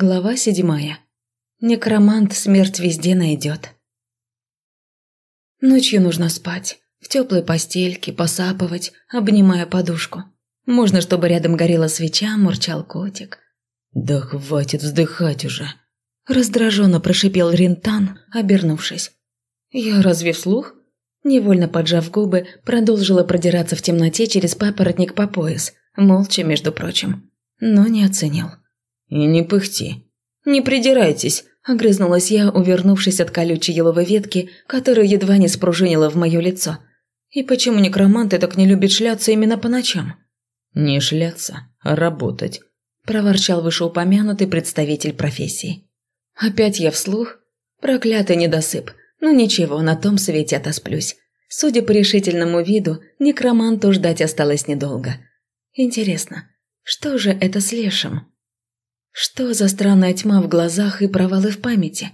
Глава седьмая. Некромант смерть везде найдет. Ночью нужно спать, в теплой постельке, посапывать, обнимая подушку. Можно, чтобы рядом горела свеча, мурчал котик. «Да хватит вздыхать уже!» Раздраженно прошипел Рентан, обернувшись. Я разве вслух? Невольно поджав губы, продолжила продираться в темноте через папоротник по пояс, молча, между прочим. Но не оценил. «И не пыхти». «Не придирайтесь», – огрызнулась я, увернувшись от колючей еловой ветки, которую едва не спружинила в мое лицо. «И почему некроманты так не любят шляться именно по ночам?» «Не шляться, а работать», – проворчал вышеупомянутый представитель профессии. «Опять я вслух? Проклятый недосып. Ну ничего, на том свете отосплюсь». Судя по решительному виду, некроманту ждать осталось недолго. Интересно, что же это с лешим? Что за странная тьма в глазах и провалы в памяти?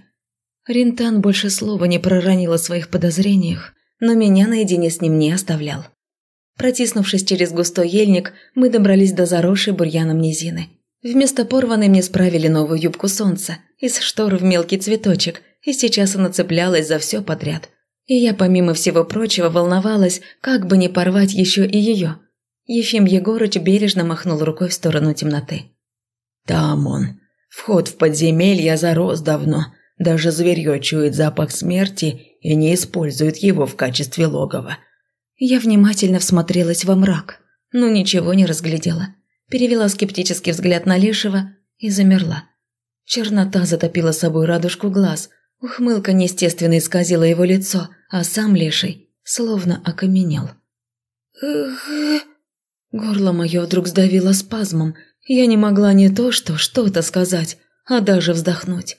Ринтан больше слова не проронил о своих подозрениях, но меня наедине с ним не оставлял. Протиснувшись через густой ельник, мы добрались до заросшей бурьяном низины. Вместо порванной мне справили новую юбку солнца, из штор в мелкий цветочек, и сейчас она цеплялась за все подряд. И я, помимо всего прочего, волновалась, как бы не порвать еще и ее. Ефим Егорыч бережно махнул рукой в сторону темноты. Там он. Вход в подземелье зарос давно. Даже зверье чует запах смерти и не использует его в качестве логова. Я внимательно всмотрелась во мрак, но ничего не разглядела. Перевела скептический взгляд на Лешего и замерла. Чернота затопила собой радужку глаз, ухмылка неестественно исказила его лицо, а сам Леший словно окаменел. Горло мое вдруг сдавило спазмом, я не могла не то что что-то сказать, а даже вздохнуть.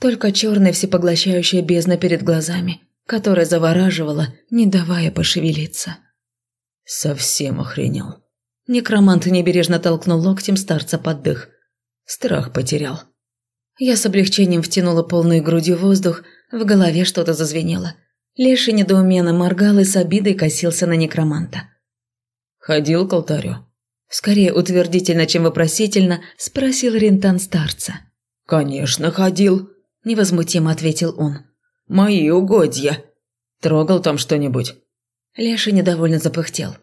Только черная всепоглощающая бездна перед глазами, которая завораживала, не давая пошевелиться. «Совсем охренел». Некромант небережно толкнул локтем старца под дых. Страх потерял. Я с облегчением втянула полную грудью воздух, в голове что-то зазвенело. Леший недоуменно моргал и с обидой косился на некроманта. «Ходил к алтарю?» Скорее утвердительно, чем вопросительно, спросил Рентан старца. «Конечно, ходил», – невозмутимо ответил он. «Мои угодья. Трогал там что-нибудь?» Леша недовольно запыхтел.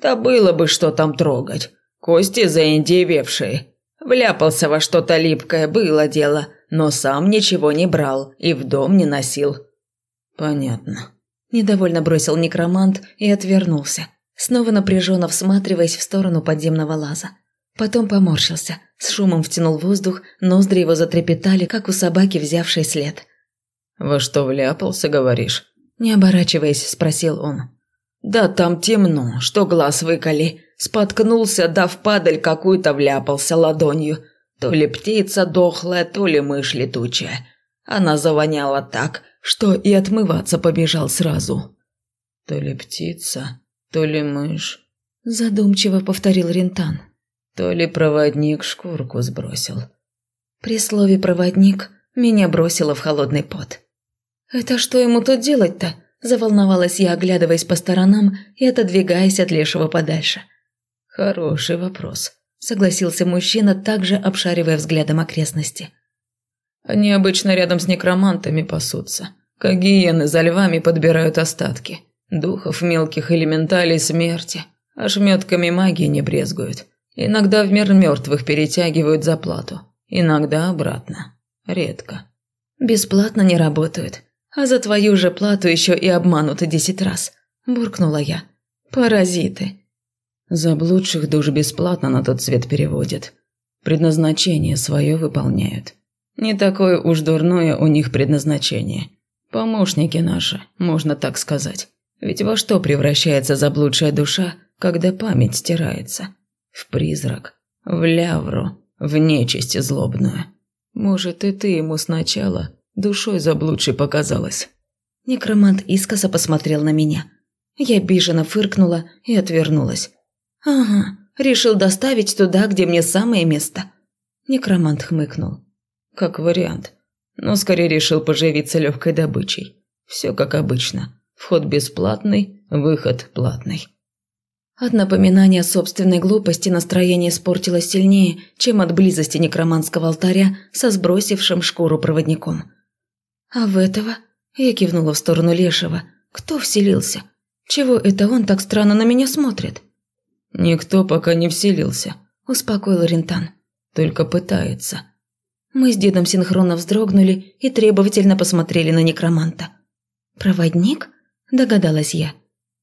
«Да было бы что там трогать. Кости заиндевевшие. Вляпался во что-то липкое, было дело, но сам ничего не брал и в дом не носил». «Понятно». Недовольно бросил некромант и отвернулся снова напряженно всматриваясь в сторону подземного лаза. Потом поморщился, с шумом втянул воздух, ноздри его затрепетали, как у собаки, взявшей след. «Во что вляпался, говоришь?» Не оборачиваясь, спросил он. «Да там темно, что глаз выколи. Споткнулся, да в падаль какую-то вляпался ладонью. То ли птица дохлая, то ли мышь летучая. Она завоняла так, что и отмываться побежал сразу». «То ли птица, то ли мышь, задумчиво повторил Рентан. То ли проводник шкурку сбросил. При слове «проводник» меня бросило в холодный пот. «Это что ему тут делать-то?» – заволновалась я, оглядываясь по сторонам и отодвигаясь от лешего подальше. «Хороший вопрос», – согласился мужчина, также обшаривая взглядом окрестности. «Они обычно рядом с некромантами пасутся, как гиены за львами подбирают остатки. Духов мелких элементалей смерти ошметками магии не брезгуют. Иногда в мир мертвых перетягивают за плату, иногда обратно. Редко. Бесплатно не работают, а за твою же плату еще и обмануты десять раз. Буркнула я. Паразиты. Заблудших душ бесплатно на тот свет переводят. Предназначение свое выполняют. Не такое уж дурное у них предназначение. Помощники наши, можно так сказать. Ведь во что превращается заблудшая душа, когда память стирается? В призрак, в лявру, в нечисть злобную. Может, и ты ему сначала душой заблудшей показалась. Некромант искоса посмотрел на меня. Я обиженно фыркнула и отвернулась. «Ага, решил доставить туда, где мне самое место». Некромант хмыкнул. «Как вариант. Но скорее решил поживиться легкой добычей. Все как обычно. Вход бесплатный, выход платный. От напоминания собственной глупости настроение испортилось сильнее, чем от близости некроманского алтаря со сбросившим шкуру проводником. «А в этого?» – я кивнула в сторону Лешего. «Кто вселился? Чего это он так странно на меня смотрит?» «Никто пока не вселился», – успокоил Рентан. «Только пытается». Мы с дедом синхронно вздрогнули и требовательно посмотрели на некроманта. «Проводник?» – догадалась я.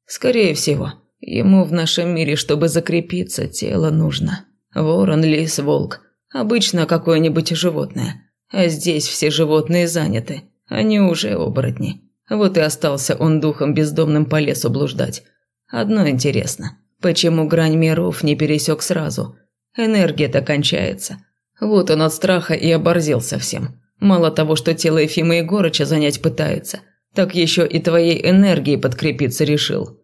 «Скорее всего. Ему в нашем мире, чтобы закрепиться, тело нужно. Ворон, лис, волк. Обычно какое-нибудь животное. А здесь все животные заняты. Они уже оборотни. Вот и остался он духом бездомным по лесу блуждать. Одно интересно. Почему грань миров не пересек сразу? Энергия-то кончается. Вот он от страха и оборзел совсем. Мало того, что тело Ефима Егорыча занять пытается, так еще и твоей энергией подкрепиться решил.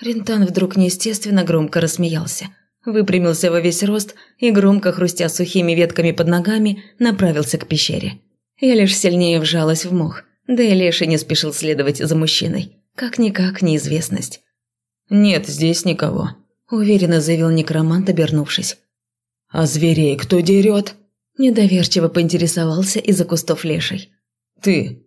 Рентан вдруг неестественно громко рассмеялся. Выпрямился во весь рост и, громко хрустя сухими ветками под ногами, направился к пещере. Я лишь сильнее вжалась в мох, да и Леша не спешил следовать за мужчиной. Как-никак неизвестность. «Нет здесь никого», – уверенно заявил некромант, обернувшись. «А зверей кто дерет?» – недоверчиво поинтересовался из-за кустов лешей. «Ты».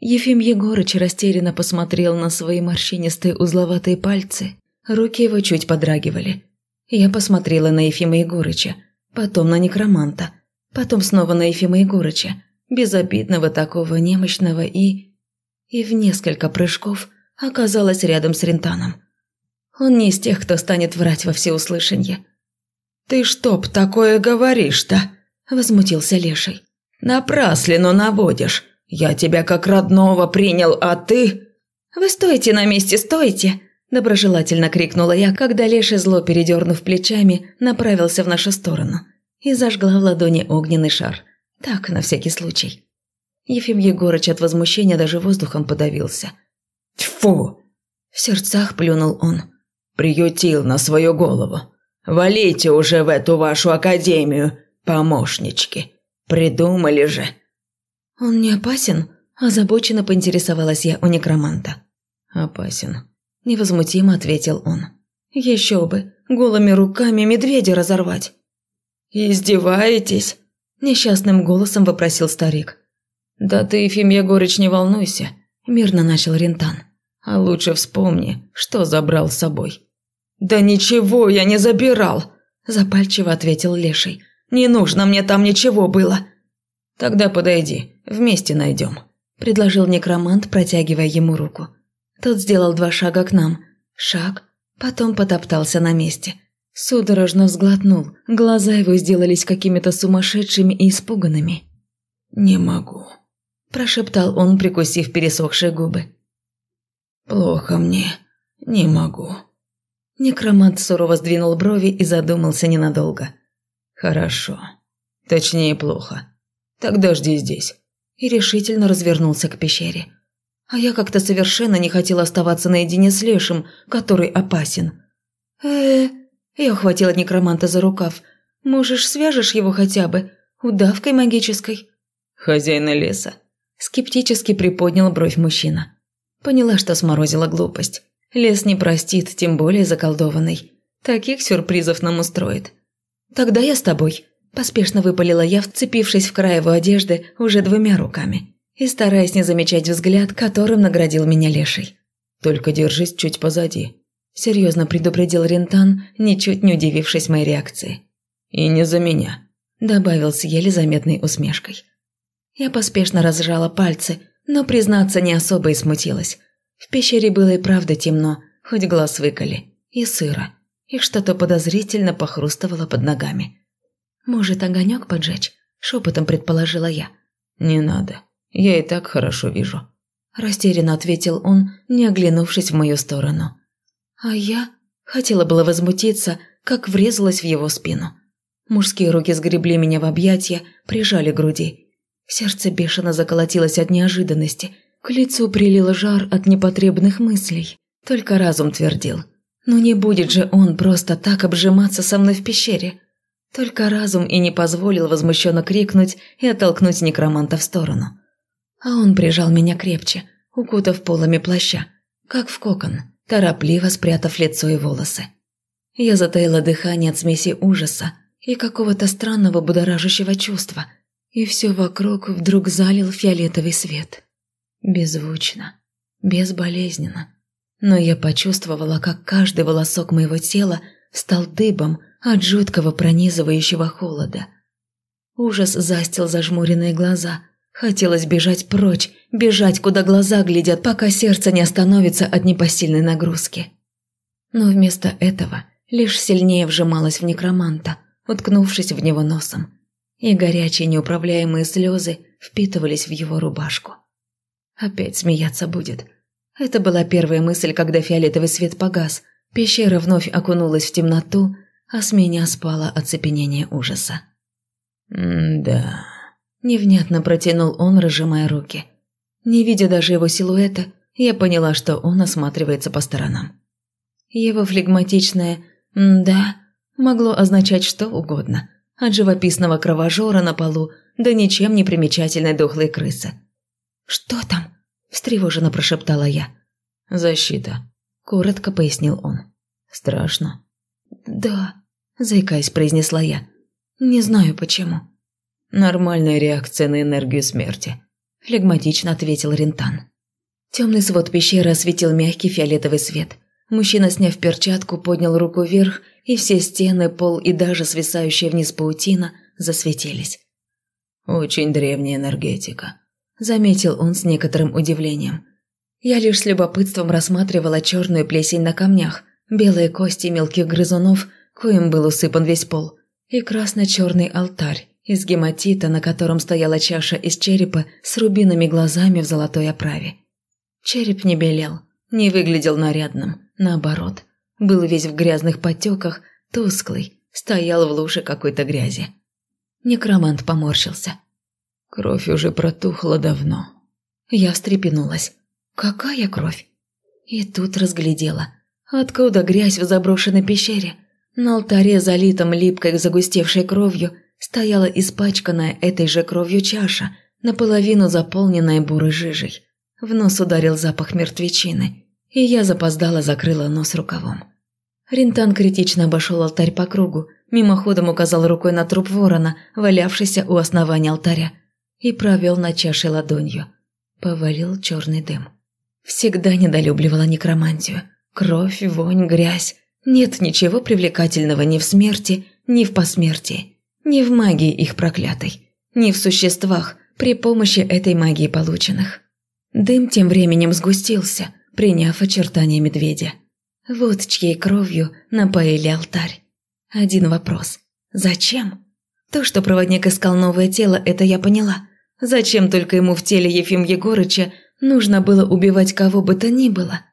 Ефим Егорыч растерянно посмотрел на свои морщинистые узловатые пальцы. Руки его чуть подрагивали. Я посмотрела на Ефима Егорыча, потом на некроманта, потом снова на Ефима Егорыча, безобидного такого немощного и... И в несколько прыжков оказалась рядом с Рентаном. Он не из тех, кто станет врать во всеуслышание. «Ты что б такое говоришь-то?» – возмутился Леший. «Напраслину наводишь. Я тебя как родного принял, а ты...» «Вы стойте на месте, стойте!» – доброжелательно крикнула я, когда Леший, зло передернув плечами, направился в нашу сторону и зажгла в ладони огненный шар. Так, на всякий случай. Ефим Егорыч от возмущения даже воздухом подавился. «Тьфу!» – в сердцах плюнул он приютил на свою голову. Валите уже в эту вашу академию, помощнички. Придумали же». «Он не опасен?» – озабоченно поинтересовалась я у некроманта. «Опасен», – невозмутимо ответил он. «Еще бы, голыми руками медведя разорвать». «Издеваетесь?» – несчастным голосом вопросил старик. «Да ты, Ефим Егорыч, не волнуйся», – мирно начал Рентан. «А лучше вспомни, что забрал с собой». «Да ничего я не забирал», – запальчиво ответил Леший. «Не нужно мне там ничего было». «Тогда подойди, вместе найдем», – предложил некромант, протягивая ему руку. Тот сделал два шага к нам. Шаг, потом потоптался на месте. Судорожно взглотнул, глаза его сделались какими-то сумасшедшими и испуганными. «Не могу», – прошептал он, прикусив пересохшие губы. «Плохо мне, не могу». Некромант сурово сдвинул брови и задумался ненадолго. «Хорошо. Точнее, плохо. Тогда жди здесь». И решительно развернулся к пещере. А я как-то совершенно не хотела оставаться наедине с Лешим, который опасен. э, -э Я ухватила некроманта за рукав. «Можешь, свяжешь его хотя бы? Удавкой магической?» «Хозяина леса?» Скептически приподнял бровь мужчина. Поняла, что сморозила глупость. Лес не простит, тем более заколдованный. Таких сюрпризов нам устроит. Тогда я с тобой. Поспешно выпалила я, вцепившись в край его одежды уже двумя руками и стараясь не замечать взгляд, которым наградил меня леший. «Только держись чуть позади», – серьезно предупредил Рентан, ничуть не удивившись моей реакции. «И не за меня», – добавил с еле заметной усмешкой. Я поспешно разжала пальцы, но, признаться, не особо и смутилась. В пещере было и правда темно, хоть глаз выколи, и сыро, и что-то подозрительно похрустывало под ногами. «Может, огонек поджечь?» – шепотом предположила я. «Не надо, я и так хорошо вижу», – растерянно ответил он, не оглянувшись в мою сторону. А я хотела было возмутиться, как врезалась в его спину. Мужские руки сгребли меня в объятия, прижали к груди. Сердце бешено заколотилось от неожиданности – к лицу прилил жар от непотребных мыслей. Только разум твердил. Но не будет же он просто так обжиматься со мной в пещере. Только разум и не позволил возмущенно крикнуть и оттолкнуть некроманта в сторону. А он прижал меня крепче, укутав полами плаща, как в кокон, торопливо спрятав лицо и волосы. Я затаила дыхание от смеси ужаса и какого-то странного будоражащего чувства, и все вокруг вдруг залил фиолетовый свет. Беззвучно, безболезненно. Но я почувствовала, как каждый волосок моего тела стал дыбом от жуткого пронизывающего холода. Ужас застил зажмуренные глаза. Хотелось бежать прочь, бежать, куда глаза глядят, пока сердце не остановится от непосильной нагрузки. Но вместо этого лишь сильнее вжималась в некроманта, уткнувшись в него носом, и горячие неуправляемые слезы впитывались в его рубашку. Опять смеяться будет. Это была первая мысль, когда фиолетовый свет погас, пещера вновь окунулась в темноту, а с меня спало оцепенение ужаса. «Да...» – невнятно протянул он, разжимая руки. Не видя даже его силуэта, я поняла, что он осматривается по сторонам. Его флегматичное «да» могло означать что угодно, от живописного кровожора на полу до ничем не примечательной дохлой крысы. «Что там?» – встревоженно прошептала я. «Защита», – коротко пояснил он. «Страшно?» «Да», – заикаясь, произнесла я. «Не знаю почему». «Нормальная реакция на энергию смерти», – флегматично ответил Рентан. Темный свод пещеры осветил мягкий фиолетовый свет. Мужчина, сняв перчатку, поднял руку вверх, и все стены, пол и даже свисающая вниз паутина засветились. «Очень древняя энергетика», – заметил он с некоторым удивлением. Я лишь с любопытством рассматривала черную плесень на камнях, белые кости мелких грызунов, коим был усыпан весь пол, и красно-черный алтарь из гематита, на котором стояла чаша из черепа с рубиными глазами в золотой оправе. Череп не белел, не выглядел нарядным, наоборот, был весь в грязных потеках, тусклый, стоял в луже какой-то грязи. Некромант поморщился. «Кровь уже протухла давно». Я встрепенулась. «Какая кровь?» И тут разглядела. Откуда грязь в заброшенной пещере? На алтаре, залитом липкой загустевшей кровью, стояла испачканная этой же кровью чаша, наполовину заполненная бурой жижей. В нос ударил запах мертвечины, и я запоздала закрыла нос рукавом. Ринтан критично обошел алтарь по кругу, мимоходом указал рукой на труп ворона, валявшийся у основания алтаря, и провел на чаше ладонью. Повалил черный дым. Всегда недолюбливала некромантию. Кровь, вонь, грязь. Нет ничего привлекательного ни в смерти, ни в посмертии, ни в магии их проклятой, ни в существах, при помощи этой магии полученных. Дым тем временем сгустился, приняв очертания медведя. Вот чьей кровью напоили алтарь. Один вопрос. Зачем? То, что проводник искал новое тело, это я поняла. Зачем только ему в теле Ефим Егорыча нужно было убивать кого бы то ни было?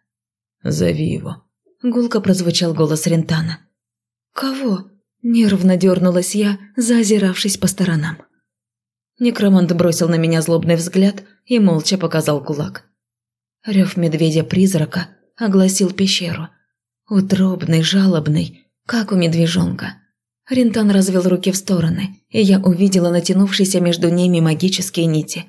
«Зови его», – гулко прозвучал голос Рентана. «Кого?» – нервно дернулась я, заозиравшись по сторонам. Некромант бросил на меня злобный взгляд и молча показал кулак. Рев медведя-призрака огласил пещеру. Утробный, жалобный, как у медвежонка. Рентан развел руки в стороны, и я увидела натянувшиеся между ними магические нити.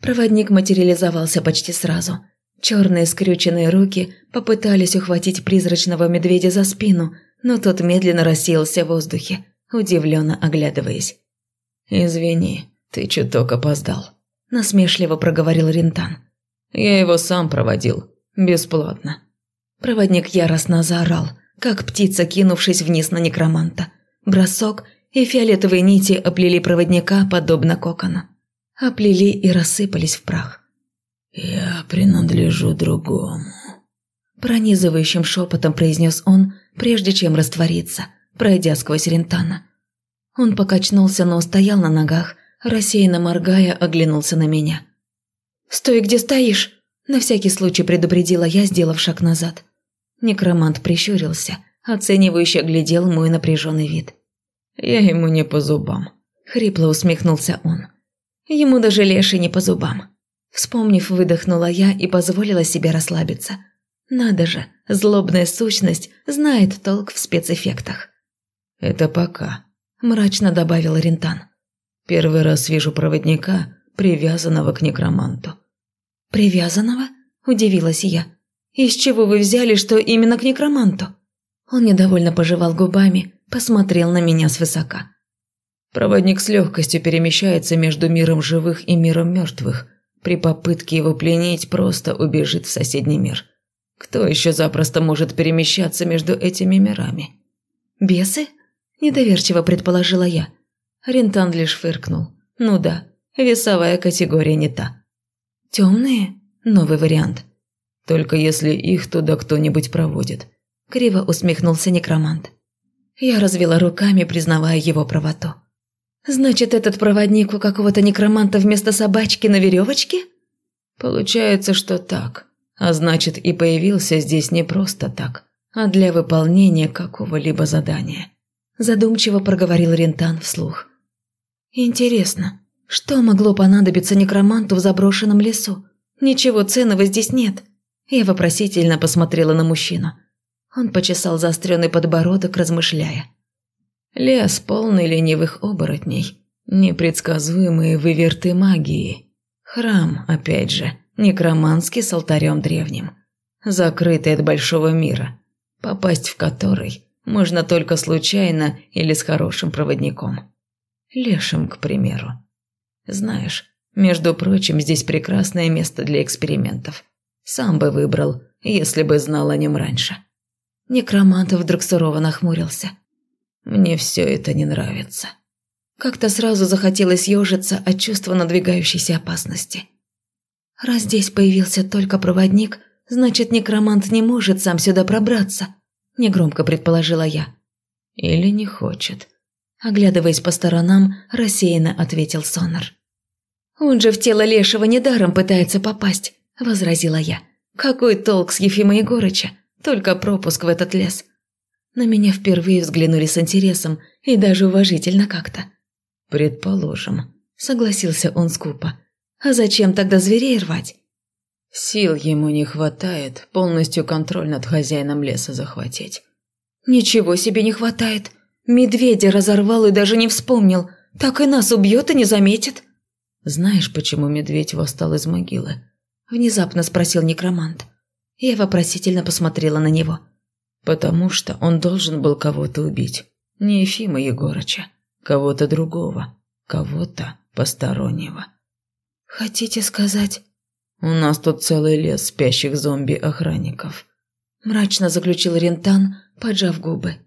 Проводник материализовался почти сразу. Черные скрюченные руки попытались ухватить призрачного медведя за спину, но тот медленно рассеялся в воздухе, удивленно оглядываясь. «Извини, ты чуток опоздал», – насмешливо проговорил Рентан. «Я его сам проводил. Бесплатно». Проводник яростно заорал, как птица, кинувшись вниз на некроманта. Бросок, и фиолетовые нити оплели проводника, подобно кокону. Оплели и рассыпались в прах. «Я принадлежу другому», – пронизывающим шепотом произнес он, прежде чем раствориться, пройдя сквозь Рентана. Он покачнулся, но стоял на ногах, рассеянно моргая, оглянулся на меня. «Стой, где стоишь!» – на всякий случай предупредила я, сделав шаг назад. Некромант прищурился, оценивающе глядел мой напряженный вид. «Я ему не по зубам», – хрипло усмехнулся он. «Ему даже леший не по зубам». Вспомнив, выдохнула я и позволила себе расслабиться. Надо же, злобная сущность знает толк в спецэффектах. «Это пока», – мрачно добавил Рентан. «Первый раз вижу проводника, привязанного к некроманту». «Привязанного?» – удивилась я. «Из чего вы взяли, что именно к некроманту?» Он недовольно пожевал губами, посмотрел на меня свысока. Проводник с легкостью перемещается между миром живых и миром мертвых. При попытке его пленить просто убежит в соседний мир. Кто еще запросто может перемещаться между этими мирами? «Бесы?» – недоверчиво предположила я. Рентан лишь фыркнул. «Ну да, весовая категория не та». «Темные?» – новый вариант. «Только если их туда кто-нибудь проводит», – криво усмехнулся некромант. Я развела руками, признавая его правоту. «Значит, этот проводник у какого-то некроманта вместо собачки на веревочке?» «Получается, что так. А значит, и появился здесь не просто так, а для выполнения какого-либо задания». Задумчиво проговорил Рентан вслух. «Интересно, что могло понадобиться некроманту в заброшенном лесу? Ничего ценного здесь нет». Я вопросительно посмотрела на мужчину. Он почесал заостренный подбородок, размышляя. Лес полный ленивых оборотней, непредсказуемые выверты магии. Храм, опять же, некроманский с алтарем древним. Закрытый от большого мира, попасть в который можно только случайно или с хорошим проводником. Лешим, к примеру. Знаешь, между прочим, здесь прекрасное место для экспериментов. Сам бы выбрал, если бы знал о нем раньше. Некромант вдруг сурово нахмурился. Мне все это не нравится. Как-то сразу захотелось ежиться от чувства надвигающейся опасности. Раз здесь появился только проводник, значит, некромант не может сам сюда пробраться, негромко предположила я. Или не хочет. Оглядываясь по сторонам, рассеянно ответил Сонар. «Он же в тело Лешего недаром пытается попасть», – возразила я. «Какой толк с Ефима Егорыча? Только пропуск в этот лес. На меня впервые взглянули с интересом и даже уважительно как-то. «Предположим», – согласился он скупо. «А зачем тогда зверей рвать?» «Сил ему не хватает полностью контроль над хозяином леса захватить». «Ничего себе не хватает. Медведя разорвал и даже не вспомнил. Так и нас убьет и не заметит». «Знаешь, почему медведь восстал из могилы?» – внезапно спросил некромант. Я вопросительно посмотрела на него. «Потому что он должен был кого-то убить. Не Ефима Егорыча. Кого-то другого. Кого-то постороннего». «Хотите сказать...» «У нас тут целый лес спящих зомби-охранников», – мрачно заключил Рентан, поджав губы.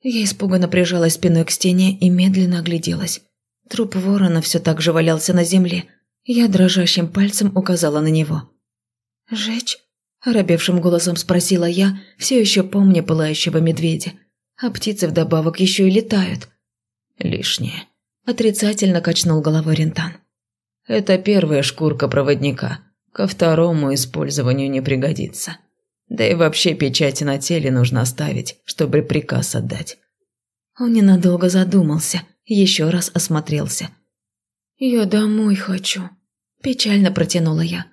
Я испуганно прижалась спиной к стене и медленно огляделась. Труп ворона все так же валялся на земле. Я дрожащим пальцем указала на него. «Жечь?» Оробевшим голосом спросила я, все еще помня пылающего медведя. А птицы вдобавок еще и летают. Лишнее. Отрицательно качнул головой Рентан. Это первая шкурка проводника. Ко второму использованию не пригодится. Да и вообще печати на теле нужно оставить, чтобы приказ отдать. Он ненадолго задумался, еще раз осмотрелся. «Я домой хочу», – печально протянула я.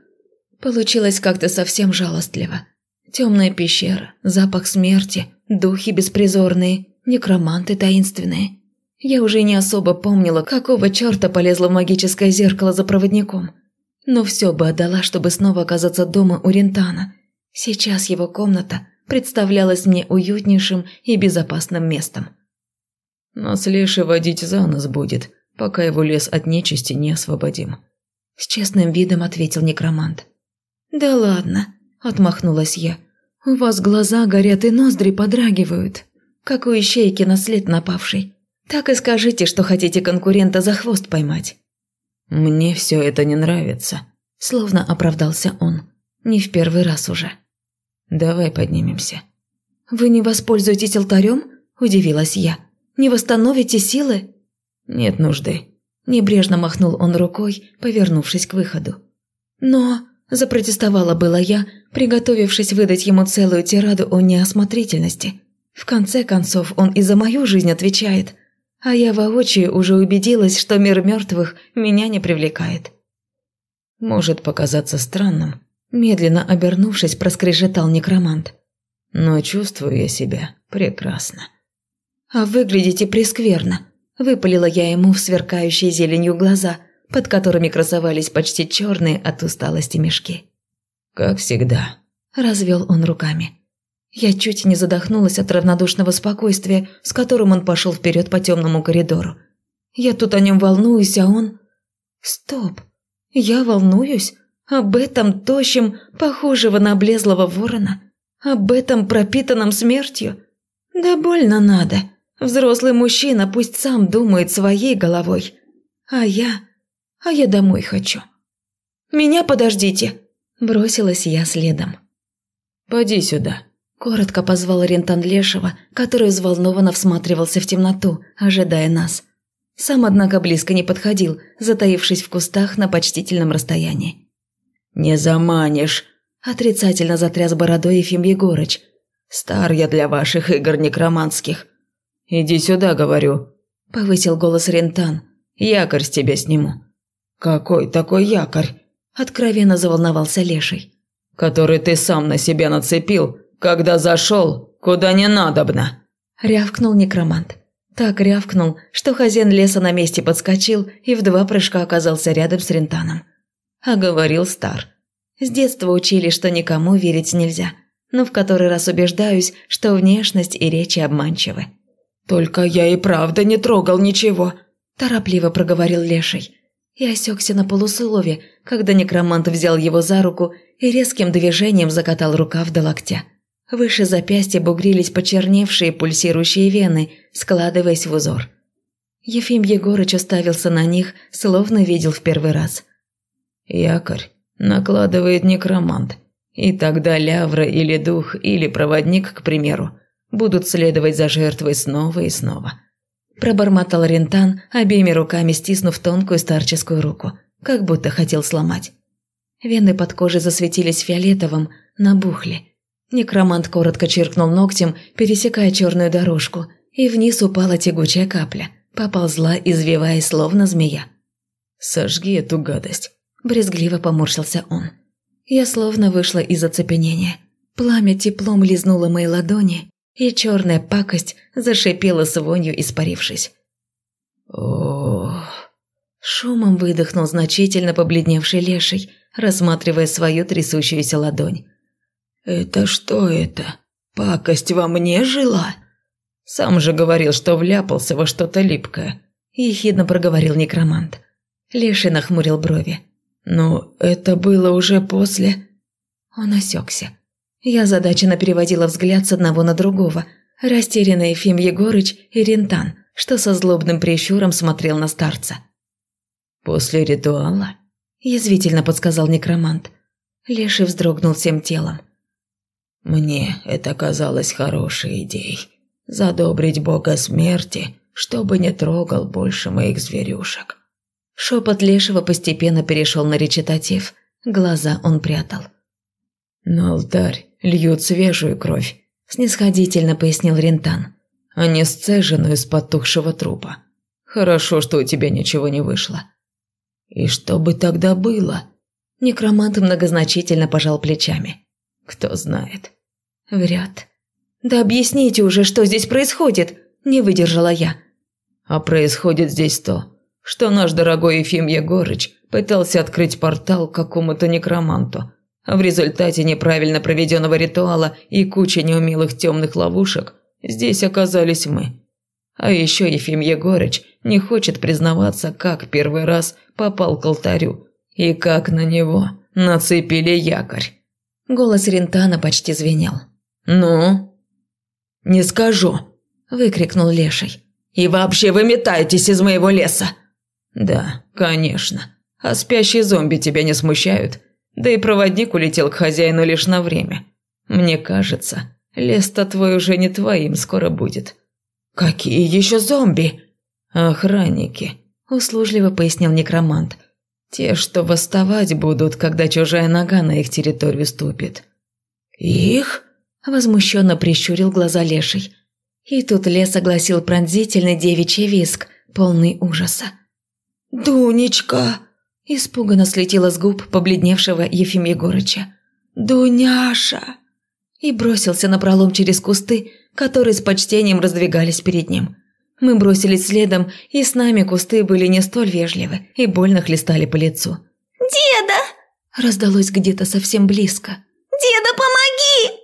Получилось как-то совсем жалостливо. Темная пещера, запах смерти, духи беспризорные, некроманты таинственные. Я уже не особо помнила, какого черта полезла в магическое зеркало за проводником. Но все бы отдала, чтобы снова оказаться дома у Рентана. Сейчас его комната представлялась мне уютнейшим и безопасным местом. «Нас лишь водить за нос будет, пока его лес от нечисти не освободим», – с честным видом ответил некромант. «Да ладно», – отмахнулась я. «У вас глаза горят и ноздри подрагивают, как у ищейки на след напавшей. Так и скажите, что хотите конкурента за хвост поймать». «Мне все это не нравится», – словно оправдался он. Не в первый раз уже. «Давай поднимемся». «Вы не воспользуетесь алтарем?» – удивилась я. «Не восстановите силы?» «Нет нужды». Небрежно махнул он рукой, повернувшись к выходу. «Но...» Запротестовала была я, приготовившись выдать ему целую тираду о неосмотрительности. В конце концов, он и за мою жизнь отвечает, а я воочию уже убедилась, что мир мертвых меня не привлекает. Может показаться странным, медленно обернувшись, проскрежетал некромант. Но чувствую я себя прекрасно. А выглядите прескверно, выпалила я ему в сверкающие зеленью глаза – под которыми красовались почти черные от усталости мешки. «Как всегда», – развел он руками. Я чуть не задохнулась от равнодушного спокойствия, с которым он пошел вперед по темному коридору. Я тут о нем волнуюсь, а он... Стоп, я волнуюсь? Об этом тощем, похожего на облезлого ворона? Об этом пропитанном смертью? Да больно надо. Взрослый мужчина пусть сам думает своей головой. А я... А я домой хочу. «Меня подождите!» Бросилась я следом. «Поди сюда», – коротко позвал Рентан Лешего, который взволнованно всматривался в темноту, ожидая нас. Сам, однако, близко не подходил, затаившись в кустах на почтительном расстоянии. «Не заманишь», – отрицательно затряс бородой Ефим Егорыч. «Стар я для ваших игр некроманских». «Иди сюда, говорю», – повысил голос Рентан. «Якорь с тебя сниму». «Какой такой якорь?» – откровенно заволновался Леший. «Который ты сам на себя нацепил, когда зашел, куда не надобно», – рявкнул некромант. Так рявкнул, что хозяин леса на месте подскочил и в два прыжка оказался рядом с Рентаном. А говорил Стар. С детства учили, что никому верить нельзя, но в который раз убеждаюсь, что внешность и речи обманчивы. «Только я и правда не трогал ничего», – торопливо проговорил Леший и осекся на полуслове, когда некромант взял его за руку и резким движением закатал рукав до локтя. Выше запястья бугрились почерневшие пульсирующие вены, складываясь в узор. Ефим Егорыч уставился на них, словно видел в первый раз. «Якорь накладывает некромант, и тогда лявра или дух, или проводник, к примеру, будут следовать за жертвой снова и снова. Пробормотал Рентан, обеими руками стиснув тонкую старческую руку, как будто хотел сломать. Вены под кожей засветились фиолетовым, набухли. Некромант коротко чиркнул ногтем, пересекая черную дорожку, и вниз упала тягучая капля, поползла, извиваясь, словно змея. «Сожги эту гадость», – брезгливо поморщился он. Я словно вышла из оцепенения. Пламя теплом лизнуло мои ладони, и черная пакость зашипела с вонью, испарившись. Ох! Шумом выдохнул значительно побледневший леший, рассматривая свою трясущуюся ладонь. «Это что это? Пакость во мне жила?» «Сам же говорил, что вляпался во что-то липкое», – ехидно проговорил некромант. Леший нахмурил брови. «Но это было уже после...» Он осекся. Я задаченно переводила взгляд с одного на другого. Растерянный Ефим Егорыч и Рентан, что со злобным прищуром смотрел на старца. «После ритуала?» – язвительно подсказал некромант. Леший вздрогнул всем телом. «Мне это казалось хорошей идеей. Задобрить бога смерти, чтобы не трогал больше моих зверюшек». Шепот Лешего постепенно перешел на речитатив. Глаза он прятал. «На алтарь льют свежую кровь», – снисходительно пояснил Рентан. «А не сцеженную из потухшего трупа. Хорошо, что у тебя ничего не вышло». «И что бы тогда было?» Некромант многозначительно пожал плечами. «Кто знает». «Вряд». «Да объясните уже, что здесь происходит!» – не выдержала я. «А происходит здесь то, что наш дорогой Ефим Егорыч пытался открыть портал какому-то некроманту, в результате неправильно проведенного ритуала и кучи неумелых темных ловушек здесь оказались мы. А еще Ефим Егорыч не хочет признаваться, как первый раз попал к алтарю и как на него нацепили якорь. Голос Рентана почти звенел. «Ну?» «Не скажу», – выкрикнул Леший. «И вообще вы метаетесь из моего леса!» «Да, конечно. А спящие зомби тебя не смущают?» Да и проводник улетел к хозяину лишь на время. Мне кажется, лес-то твой уже не твоим скоро будет». «Какие еще зомби?» «Охранники», – услужливо пояснил некромант. «Те, что восставать будут, когда чужая нога на их территорию ступит». «Их?» – возмущенно прищурил глаза леший. И тут лес огласил пронзительный девичий виск, полный ужаса. «Дунечка!» Испуганно слетела с губ побледневшего Ефим Егорыча. «Дуняша!» И бросился на пролом через кусты, которые с почтением раздвигались перед ним. Мы бросились следом, и с нами кусты были не столь вежливы и больно хлестали по лицу. «Деда!» Раздалось где-то совсем близко. «Деда, помоги!»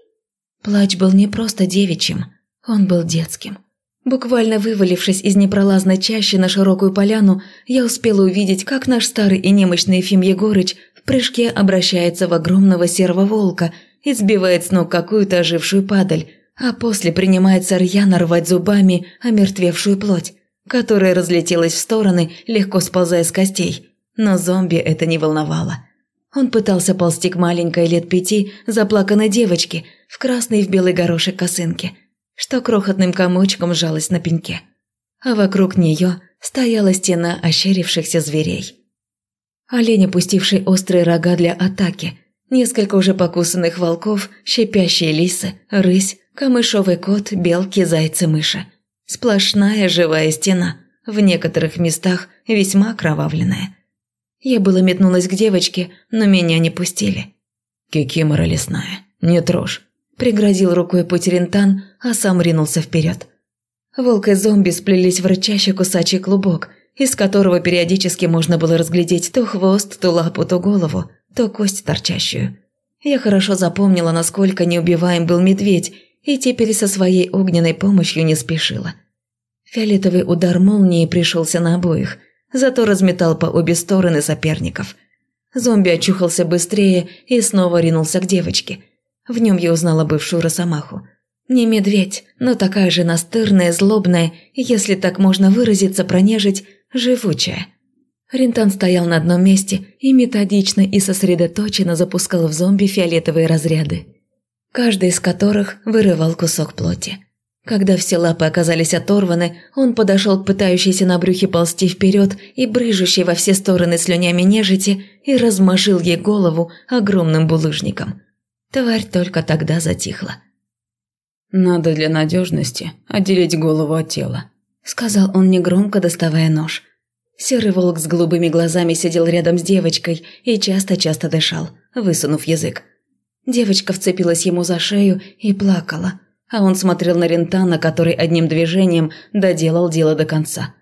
Плач был не просто девичьим, он был детским. Буквально вывалившись из непролазной чащи на широкую поляну, я успела увидеть, как наш старый и немощный Ефим Егорыч в прыжке обращается в огромного серого волка и сбивает с ног какую-то ожившую падаль, а после принимается рьяно рвать зубами омертвевшую плоть, которая разлетелась в стороны, легко сползая с костей. Но зомби это не волновало. Он пытался ползти к маленькой лет пяти заплаканной девочке в красной и в белый горошек косынке, что крохотным комочком сжалась на пеньке. А вокруг нее стояла стена ощерившихся зверей. Олень, опустивший острые рога для атаки, несколько уже покусанных волков, щепящие лисы, рысь, камышовый кот, белки, зайцы, мыши. Сплошная живая стена, в некоторых местах весьма кровавленная. Я было метнулась к девочке, но меня не пустили. «Кикимора лесная, не трожь», – пригрозил рукой путь Рентан, а сам ринулся вперед. Волк и зомби сплелись в рычащий кусачий клубок, из которого периодически можно было разглядеть то хвост, то лапу, то голову, то кость торчащую. Я хорошо запомнила, насколько неубиваем был медведь, и теперь со своей огненной помощью не спешила. Фиолетовый удар молнии пришелся на обоих, зато разметал по обе стороны соперников. Зомби очухался быстрее и снова ринулся к девочке. В нем я узнала бывшую росомаху. Не медведь, но такая же настырная, злобная, если так можно выразиться, пронежить, живучая. Рентан стоял на одном месте и методично и сосредоточенно запускал в зомби фиолетовые разряды, каждый из которых вырывал кусок плоти. Когда все лапы оказались оторваны, он подошел к пытающейся на брюхе ползти вперед и брыжущей во все стороны слюнями нежити и размажил ей голову огромным булыжником. Тварь только тогда затихла. «Надо для надежности отделить голову от тела», – сказал он негромко, доставая нож. Серый волк с голубыми глазами сидел рядом с девочкой и часто-часто дышал, высунув язык. Девочка вцепилась ему за шею и плакала – а он смотрел на Рентана, который одним движением доделал дело до конца.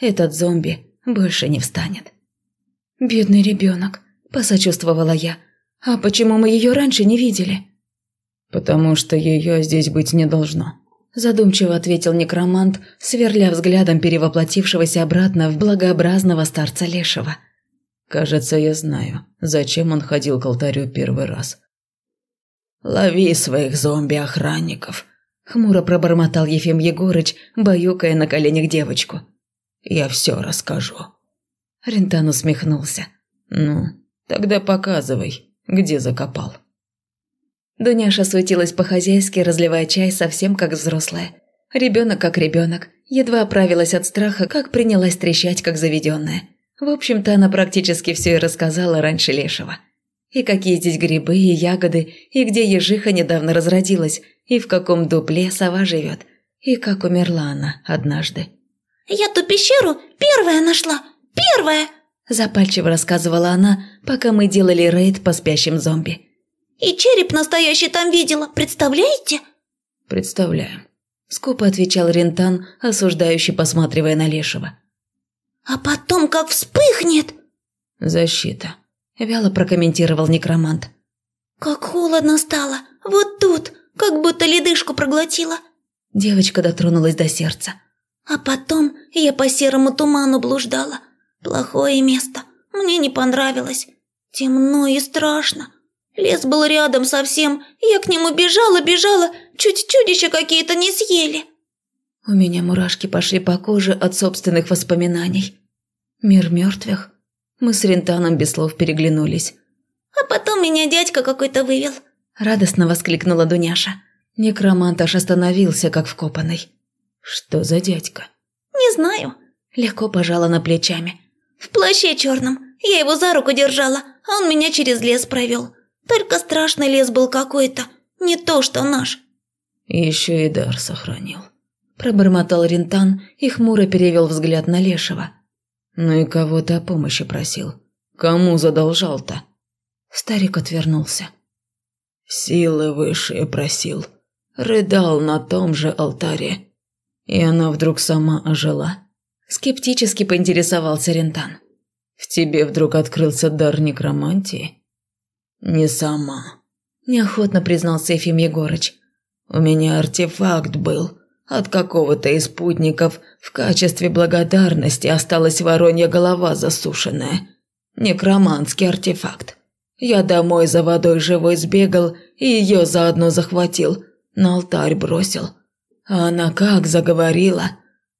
Этот зомби больше не встанет. «Бедный ребенок», – посочувствовала я. «А почему мы ее раньше не видели?» «Потому что ее здесь быть не должно», – задумчиво ответил некромант, сверля взглядом перевоплотившегося обратно в благообразного старца Лешего. «Кажется, я знаю, зачем он ходил к алтарю первый раз». «Лови своих зомби-охранников», Хмуро пробормотал Ефим Егорыч, баюкая на коленях девочку. «Я все расскажу». Рентан усмехнулся. «Ну, тогда показывай, где закопал». Дуняша суетилась по-хозяйски, разливая чай совсем как взрослая. Ребенок как ребенок. Едва оправилась от страха, как принялась трещать, как заведенная. В общем-то, она практически все и рассказала раньше Лешего. И какие здесь грибы и ягоды, и где ежиха недавно разродилась, и в каком дупле сова живет, и как умерла она однажды. «Я ту пещеру первая нашла! Первая!» Запальчиво рассказывала она, пока мы делали рейд по спящим зомби. «И череп настоящий там видела, представляете?» «Представляем», – скупо отвечал Рентан, осуждающий, посматривая на Лешего. «А потом как вспыхнет!» «Защита», Вяло прокомментировал некромант. «Как холодно стало! Вот тут! Как будто ледышку проглотила!» Девочка дотронулась до сердца. «А потом я по серому туману блуждала. Плохое место. Мне не понравилось. Темно и страшно. Лес был рядом совсем. Я к нему бежала, бежала. Чуть чудища какие-то не съели». У меня мурашки пошли по коже от собственных воспоминаний. Мир мертвых? Мы с Рентаном без слов переглянулись. «А потом меня дядька какой-то вывел», – радостно воскликнула Дуняша. Некромант аж остановился, как вкопанный. «Что за дядька?» «Не знаю», – легко пожала на плечами. «В плаще черном. Я его за руку держала, а он меня через лес провел. Только страшный лес был какой-то, не то что наш». «Еще и дар сохранил», – пробормотал Рентан и хмуро перевел взгляд на Лешего. «Ну и кого ты о помощи просил? Кому задолжал-то?» Старик отвернулся. «Силы высшие просил. Рыдал на том же алтаре. И она вдруг сама ожила?» Скептически поинтересовался Рентан. «В тебе вдруг открылся дар некромантии?» «Не сама», – неохотно признался Ефим Егорыч. У меня артефакт был. От какого-то из спутников в качестве благодарности осталась воронья голова засушенная. Некроманский артефакт. Я домой за водой живой сбегал и ее заодно захватил, на алтарь бросил. А она как заговорила.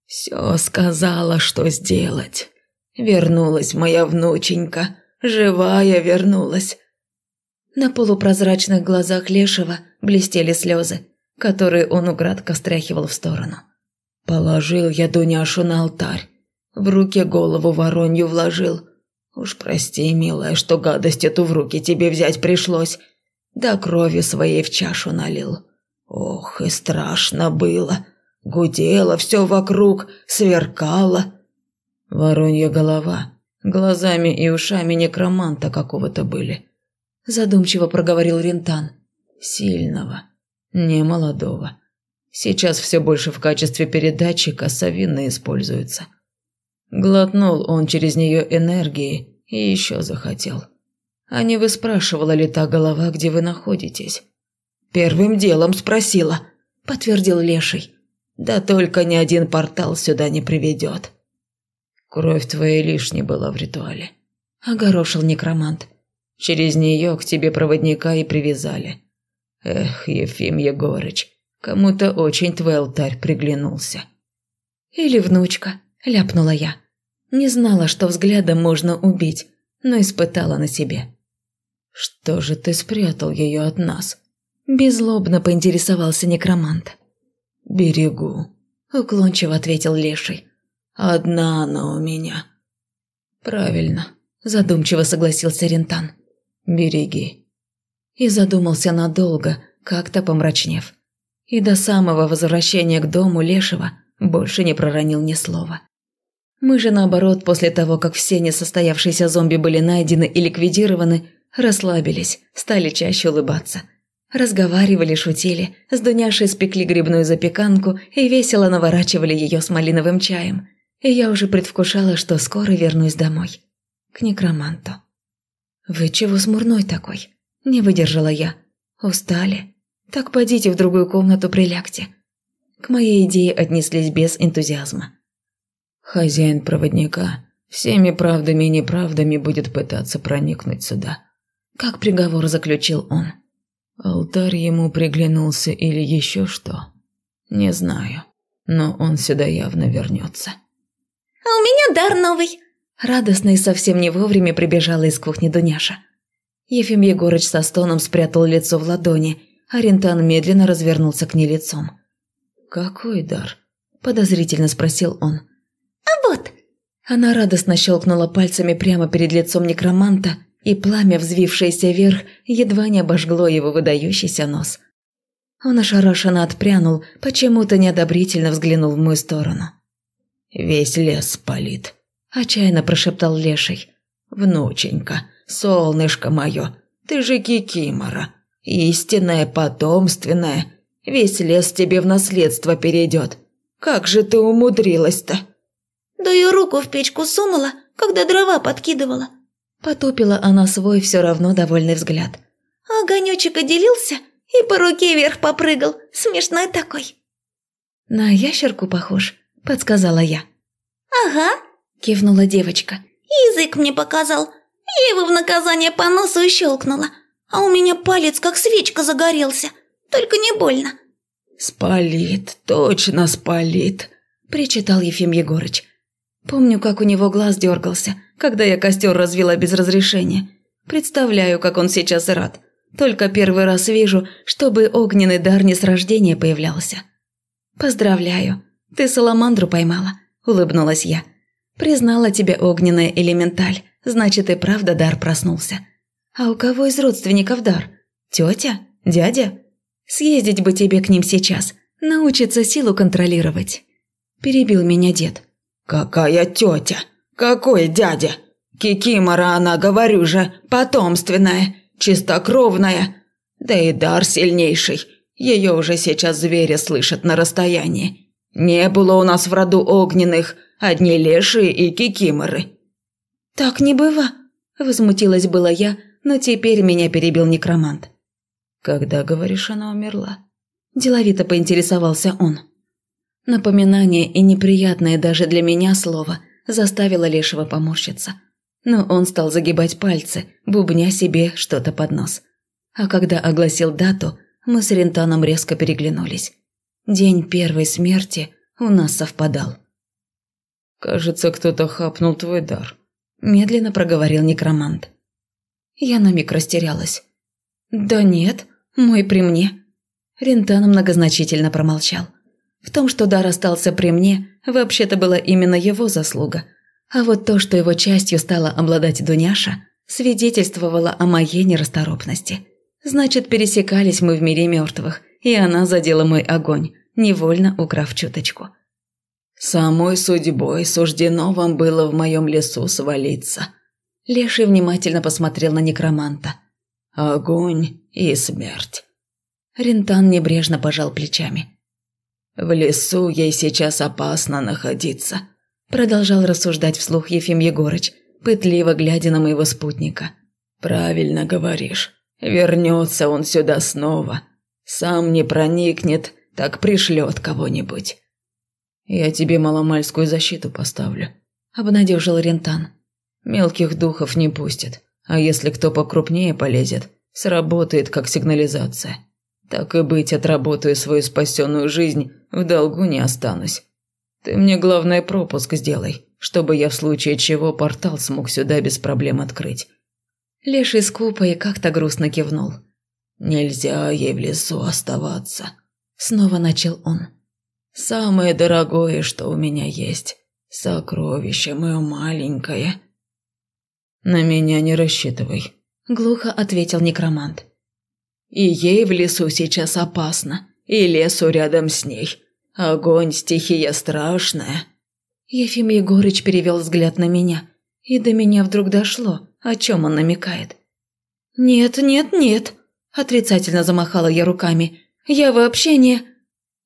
Все сказала, что сделать. Вернулась моя внученька, живая вернулась. На полупрозрачных глазах Лешего блестели слезы, которые он украдко встряхивал в сторону. Положил я Дуняшу на алтарь, в руке голову воронью вложил. Уж прости, милая, что гадость эту в руки тебе взять пришлось. Да крови своей в чашу налил. Ох, и страшно было. Гудело все вокруг, сверкало. Воронья голова, глазами и ушами некроманта какого-то были. Задумчиво проговорил Рентан. Сильного, не молодого. Сейчас все больше в качестве передатчика совинно используется. Глотнул он через нее энергии и еще захотел. А не вы спрашивала ли та голова, где вы находитесь? Первым делом спросила, подтвердил Леший. Да только ни один портал сюда не приведет. Кровь твоя лишней была в ритуале. Огорошил некромант. Через нее к тебе проводника и привязали. Эх, Ефим Егорыч, кому-то очень твой алтарь приглянулся. Или внучка, ляпнула я. Не знала, что взглядом можно убить, но испытала на себе. Что же ты спрятал ее от нас? Безлобно поинтересовался некромант. «Берегу», – уклончиво ответил Леший. «Одна она у меня». «Правильно», – задумчиво согласился Рентан. «Береги». И задумался надолго, как-то помрачнев. И до самого возвращения к дому Лешего больше не проронил ни слова. Мы же, наоборот, после того, как все несостоявшиеся зомби были найдены и ликвидированы, расслабились, стали чаще улыбаться – Разговаривали, шутили, с Дуняшей спекли грибную запеканку и весело наворачивали ее с малиновым чаем. И я уже предвкушала, что скоро вернусь домой. К некроманту. «Вы чего смурной такой?» Не выдержала я. «Устали? Так пойдите в другую комнату, прилягте». К моей идее отнеслись без энтузиазма. «Хозяин проводника всеми правдами и неправдами будет пытаться проникнуть сюда», как приговор заключил он. Алтарь ему приглянулся или еще что. Не знаю, но он сюда явно вернется. «А у меня дар новый!» Радостно и совсем не вовремя прибежала из кухни Дуняша. Ефим Егорыч со стоном спрятал лицо в ладони, а Рентан медленно развернулся к ней лицом. «Какой дар?» – подозрительно спросил он. «А вот!» Она радостно щелкнула пальцами прямо перед лицом некроманта и пламя, взвившееся вверх, едва не обожгло его выдающийся нос. Он ошарашенно отпрянул, почему-то неодобрительно взглянул в мою сторону. «Весь лес спалит», – отчаянно прошептал Леший. «Внученька, солнышко мое, ты же кикимора, истинная, потомственная, весь лес тебе в наследство перейдет. Как же ты умудрилась-то?» «Да я руку в печку сунула, когда дрова подкидывала», Потупила она свой все равно довольный взгляд. «Огонечек отделился и по руке вверх попрыгал, смешной такой». «На ящерку похож», – подсказала я. «Ага», – кивнула девочка. «Язык мне показал. Я его в наказание по носу и щелкнула. А у меня палец как свечка загорелся. Только не больно». «Спалит, точно спалит», – причитал Ефим Егорыч. Помню, как у него глаз дергался, когда я костер развела без разрешения. Представляю, как он сейчас рад. Только первый раз вижу, чтобы огненный дар не с рождения появлялся. «Поздравляю, ты саламандру поймала», – улыбнулась я. «Признала тебя огненная элементаль, значит и правда дар проснулся. А у кого из родственников дар? Тетя? Дядя? Съездить бы тебе к ним сейчас, научиться силу контролировать». Перебил меня дед. «Какая тетя? Какой дядя? Кикимора она, говорю же, потомственная, чистокровная. Да и дар сильнейший. Ее уже сейчас звери слышат на расстоянии. Не было у нас в роду огненных, одни лешие и кикиморы». «Так не быва», – возмутилась была я, но теперь меня перебил некромант. «Когда, говоришь, она умерла?» – деловито поинтересовался он. Напоминание и неприятное даже для меня слово заставило Лешего поморщиться. Но он стал загибать пальцы, бубня себе что-то под нос. А когда огласил дату, мы с Рентаном резко переглянулись. День первой смерти у нас совпадал. «Кажется, кто-то хапнул твой дар», – медленно проговорил некромант. Я на миг растерялась. «Да нет, мой при мне». Рентан многозначительно промолчал. В том, что дар остался при мне, вообще-то была именно его заслуга. А вот то, что его частью стала обладать Дуняша, свидетельствовало о моей нерасторопности. Значит, пересекались мы в мире мертвых, и она задела мой огонь, невольно украв чуточку. «Самой судьбой суждено вам было в моем лесу свалиться». Леший внимательно посмотрел на некроманта. «Огонь и смерть». Рентан небрежно пожал плечами. «В лесу ей сейчас опасно находиться», – продолжал рассуждать вслух Ефим Егорыч, пытливо глядя на моего спутника. «Правильно говоришь. Вернется он сюда снова. Сам не проникнет, так пришлет кого-нибудь». «Я тебе маломальскую защиту поставлю», – обнадежил Рентан. «Мелких духов не пустят, а если кто покрупнее полезет, сработает как сигнализация». Так и быть, отработаю свою спасенную жизнь, в долгу не останусь. Ты мне, главное, пропуск сделай, чтобы я в случае чего портал смог сюда без проблем открыть». Леший скупо и как-то грустно кивнул. «Нельзя ей в лесу оставаться», — снова начал он. «Самое дорогое, что у меня есть. Сокровище мое маленькое». «На меня не рассчитывай», — глухо ответил некромант. И ей в лесу сейчас опасно, и лесу рядом с ней. Огонь – стихия страшная». Ефим Егорыч перевел взгляд на меня, и до меня вдруг дошло, о чем он намекает. «Нет, нет, нет», – отрицательно замахала я руками. «Я вообще не...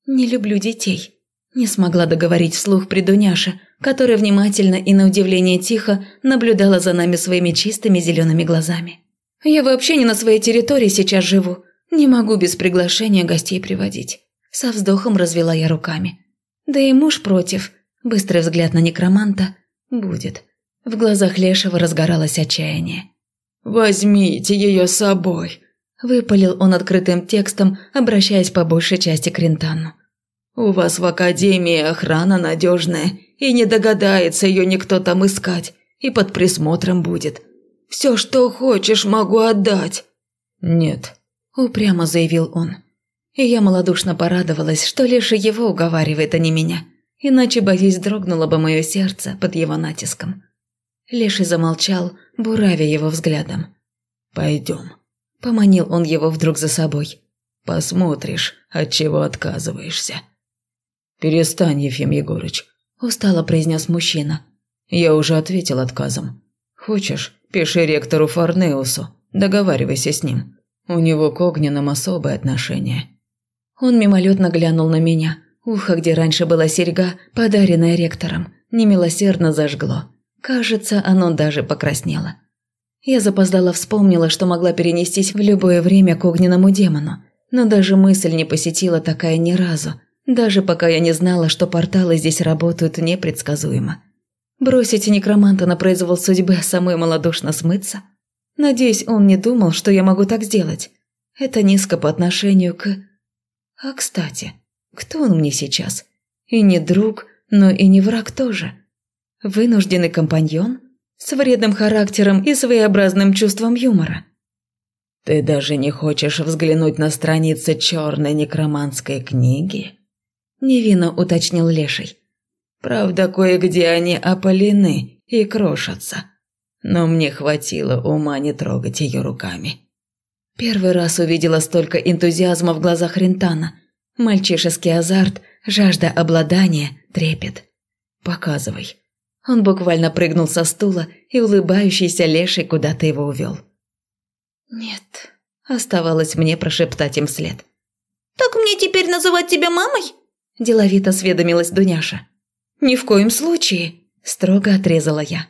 не люблю детей». Не смогла договорить вслух при Дуняше, которая внимательно и на удивление тихо наблюдала за нами своими чистыми зелеными глазами. Я вообще не на своей территории сейчас живу. Не могу без приглашения гостей приводить. Со вздохом развела я руками. Да и муж против. Быстрый взгляд на некроманта будет. В глазах Лешего разгоралось отчаяние. «Возьмите ее с собой», – выпалил он открытым текстом, обращаясь по большей части к Рентану. «У вас в академии охрана надежная, и не догадается ее никто там искать, и под присмотром будет. Все, что хочешь, могу отдать». «Нет», – упрямо заявил он. И я малодушно порадовалась, что лишь его уговаривает, а не меня. Иначе, боюсь, дрогнуло бы мое сердце под его натиском. Леший замолчал, буравя его взглядом. «Пойдем», – поманил он его вдруг за собой. «Посмотришь, от чего отказываешься». «Перестань, Ефим Егорыч», – устало произнес мужчина. «Я уже ответил отказом. Хочешь, Пиши ректору Форнеусу, договаривайся с ним. У него к огненным особое отношение». Он мимолетно глянул на меня. Ухо, где раньше была серьга, подаренная ректором, немилосердно зажгло. Кажется, оно даже покраснело. Я запоздала вспомнила, что могла перенестись в любое время к огненному демону, но даже мысль не посетила такая ни разу, даже пока я не знала, что порталы здесь работают непредсказуемо. Бросить некроманта на произвол судьбы, а самой малодушно смыться? Надеюсь, он не думал, что я могу так сделать. Это низко по отношению к... А кстати, кто он мне сейчас? И не друг, но и не враг тоже. Вынужденный компаньон? С вредным характером и своеобразным чувством юмора. «Ты даже не хочешь взглянуть на страницы черной некроманской книги?» Невинно уточнил Леший. Правда, кое-где они опалены и крошатся. Но мне хватило ума не трогать ее руками. Первый раз увидела столько энтузиазма в глазах Рентана. Мальчишеский азарт, жажда обладания, трепет. «Показывай». Он буквально прыгнул со стула, и улыбающийся леший куда-то его увел. «Нет», – оставалось мне прошептать им вслед. «Так мне теперь называть тебя мамой?» – деловито осведомилась Дуняша. «Ни в коем случае», – строго отрезала я.